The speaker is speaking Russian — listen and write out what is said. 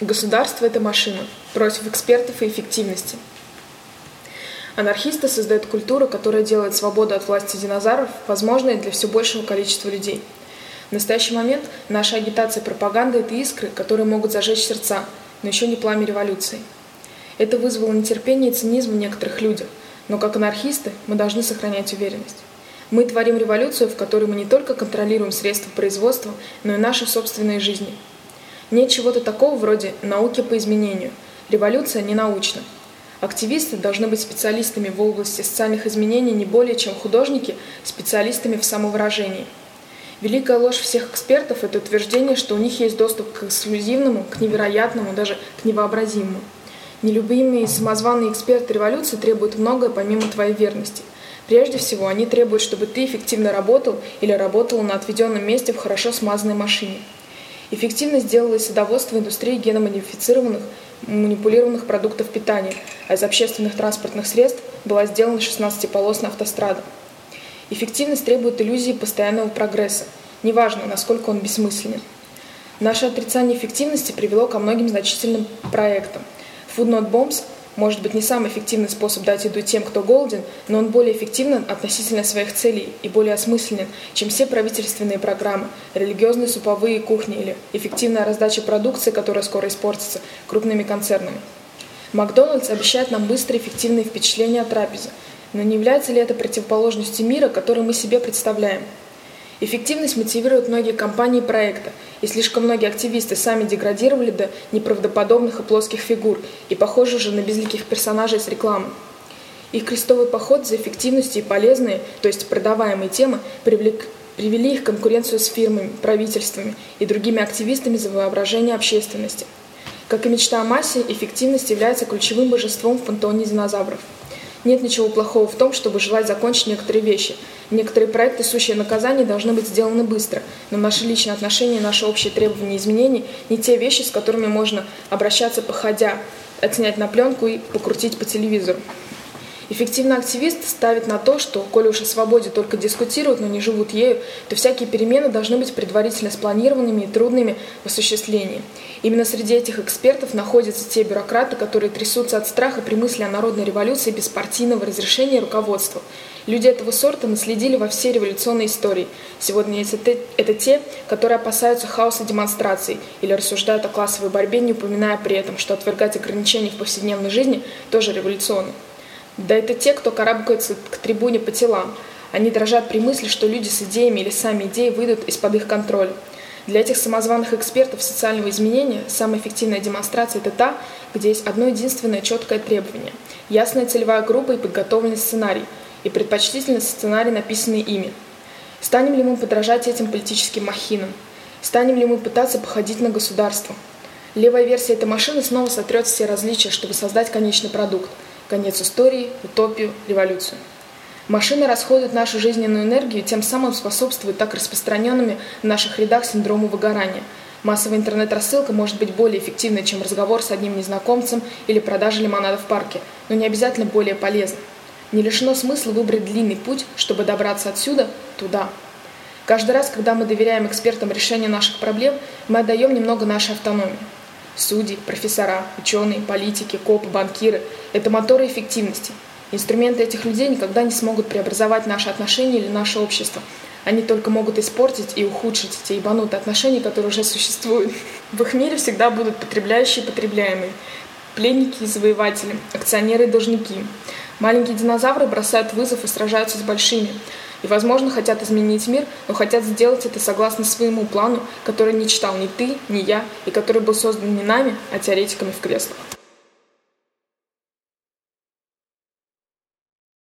Государство – это машина против экспертов и эффективности. Анархисты создают культуру, которая делает свободу от власти динозавров возможной для все большего количества людей. В настоящий момент наша агитация и пропаганда – это искры, которые могут зажечь сердца, но еще не пламя революции. Это вызвало нетерпение и цинизм в некоторых людях, но как анархисты мы должны сохранять уверенность. Мы творим революцию, в которой мы не только контролируем средства производства, но и наши собственные жизни – нет чего-то такого вроде науки по изменению. Революция не научна. Активисты должны быть специалистами в области социальных изменений не более, чем художники специалистами в самовыражении. Великая ложь всех экспертов – это утверждение, что у них есть доступ к эксклюзивному, к невероятному, даже к невообразимому. Нелюбимые самозваные эксперты революции требуют многое помимо твоей верности. Прежде всего, они требуют, чтобы ты эффективно работал или работала на отведенном месте в хорошо смазанной машине – Эффективно сделалось садоводство индустрии геномодифицированных манипулированных продуктов питания, а из общественных транспортных средств была сделана 16-полосная автострада. Эффективность требует иллюзии постоянного прогресса, неважно, насколько он бессмысленен. Наше отрицание эффективности привело ко многим значительным проектам. Food Not Bombs может быть не самый эффективный способ дать еду тем, кто голоден, но он более эффективен относительно своих целей и более осмысленен, чем все правительственные программы, религиозные суповые кухни или эффективная раздача продукции, которая скоро испортится, крупными концернами. Макдональдс обещает нам быстрые эффективные впечатления от трапезы, но не является ли это противоположностью мира, который мы себе представляем – Эффективность мотивирует многие компании проекта, и слишком многие активисты сами деградировали до неправдоподобных и плоских фигур, и похожи же на безликих персонажей с рекламы. Их крестовый поход за эффективностью и полезные, то есть продаваемые темы, привлек, привели их в конкуренцию с фирмами, правительствами и другими активистами за воображение общественности. Как и мечта о массе, эффективность является ключевым божеством в пантеоне динозавров – нет ничего плохого в том, чтобы желать закончить некоторые вещи. Некоторые проекты, сущие наказания, должны быть сделаны быстро, но наши личные отношения, наши общие требования изменений не те вещи, с которыми можно обращаться походя, отснять на пленку и покрутить по телевизору. Эффективный активист ставит на то, что, коли уж о свободе только дискутируют, но не живут ею, то всякие перемены должны быть предварительно спланированными и трудными в осуществлении. Именно среди этих экспертов находятся те бюрократы, которые трясутся от страха при мысли о народной революции без партийного разрешения руководства. Люди этого сорта наследили во всей революционной истории. Сегодня это те, которые опасаются хаоса демонстраций или рассуждают о классовой борьбе, не упоминая при этом, что отвергать ограничения в повседневной жизни тоже революционно. Да это те, кто карабкается к трибуне по телам. Они дрожат при мысли, что люди с идеями или сами идеи выйдут из-под их контроля. Для этих самозваных экспертов социального изменения самая эффективная демонстрация – это та, где есть одно единственное четкое требование – ясная целевая группа и подготовленный сценарий, и предпочтительно сценарий, написанный ими. Станем ли мы подражать этим политическим махинам? Станем ли мы пытаться походить на государство? Левая версия этой машины снова сотрет все различия, чтобы создать конечный продукт – конец истории, утопию, революцию. Машины расходуют нашу жизненную энергию, тем самым способствуют так распространенными в наших рядах синдрому выгорания. Массовая интернет-рассылка может быть более эффективной, чем разговор с одним незнакомцем или продажа лимонада в парке, но не обязательно более полезна. Не лишено смысла выбрать длинный путь, чтобы добраться отсюда туда. Каждый раз, когда мы доверяем экспертам решение наших проблем, мы отдаем немного нашей автономии. Судьи, профессора, ученые, политики, копы, банкиры – это моторы эффективности. Инструменты этих людей никогда не смогут преобразовать наши отношения или наше общество. Они только могут испортить и ухудшить те ебанутые отношения, которые уже существуют. В их мире всегда будут потребляющие и потребляемые, пленники и завоеватели, акционеры и должники. Маленькие динозавры бросают вызов и сражаются с большими и, возможно, хотят изменить мир, но хотят сделать это согласно своему плану, который не читал ни ты, ни я, и который был создан не нами, а теоретиками в креслах.